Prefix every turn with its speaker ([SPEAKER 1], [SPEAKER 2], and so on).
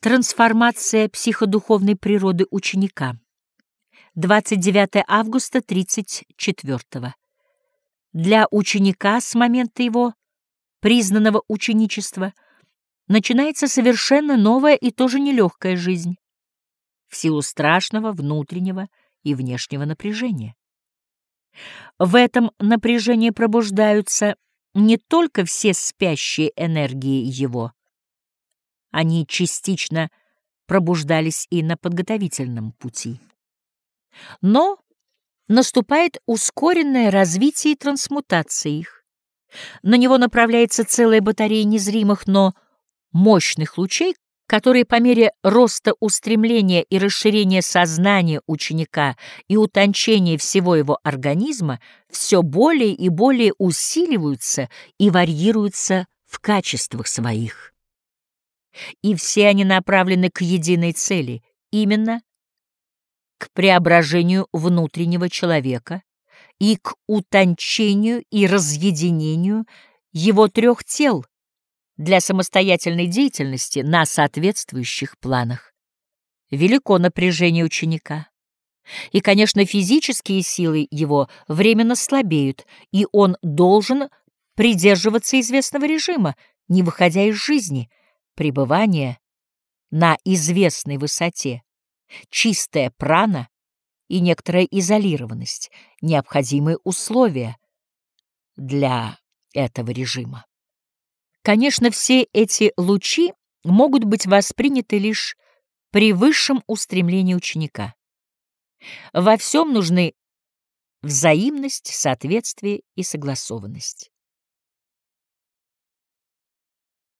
[SPEAKER 1] Трансформация психодуховной природы ученика. 29 августа 34 Для ученика с момента его признанного ученичества начинается совершенно новая и тоже нелегкая жизнь в силу страшного внутреннего и внешнего напряжения. В этом напряжении пробуждаются не только все спящие энергии его, они частично пробуждались и на подготовительном пути. Но наступает ускоренное развитие и трансмутация их. На него направляется целая батарея незримых, но мощных лучей, которые по мере роста устремления и расширения сознания ученика и утончения всего его организма все более и более усиливаются и варьируются в качествах своих и все они направлены к единой цели, именно к преображению внутреннего человека и к утончению и разъединению его трех тел для самостоятельной деятельности на соответствующих планах. Велико напряжение ученика. И, конечно, физические силы его временно слабеют, и он должен придерживаться известного режима, не выходя из жизни, пребывание на известной высоте, чистая прана и некоторая изолированность — необходимые условия для этого режима. Конечно, все эти лучи могут быть восприняты лишь при высшем устремлении ученика. Во всем нужны взаимность, соответствие и согласованность.